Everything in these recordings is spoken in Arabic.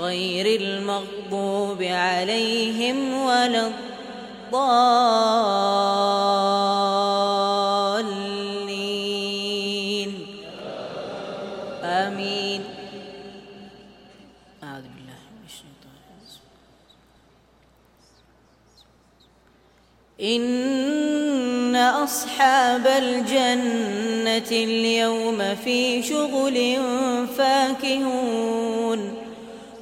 غير المغضوب عليهم ولا الضالين. آمين. أعوذ بالله من الشيطان إن أصحاب الجنة اليوم في شغل فاكهون.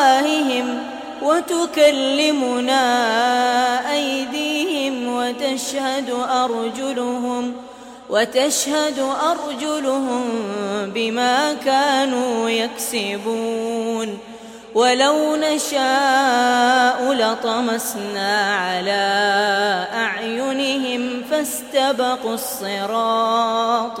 أفواههم وتكلمنا أيديهم وتشهد أرجلهم وتشهد أرجلهم بما كانوا يكسبون ولو نشاء لطمسنا على أعينهم فاستبقوا الصراط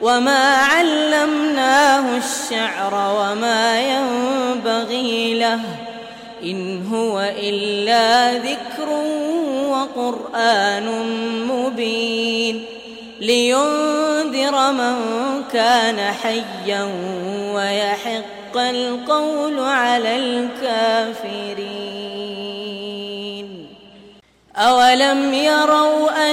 وما علمناه الشعر وما ينبغي له إن هو إلا ذكر وقرآن مبين لينذر من كان حيا ويحق القول على الكافرين أولم يروا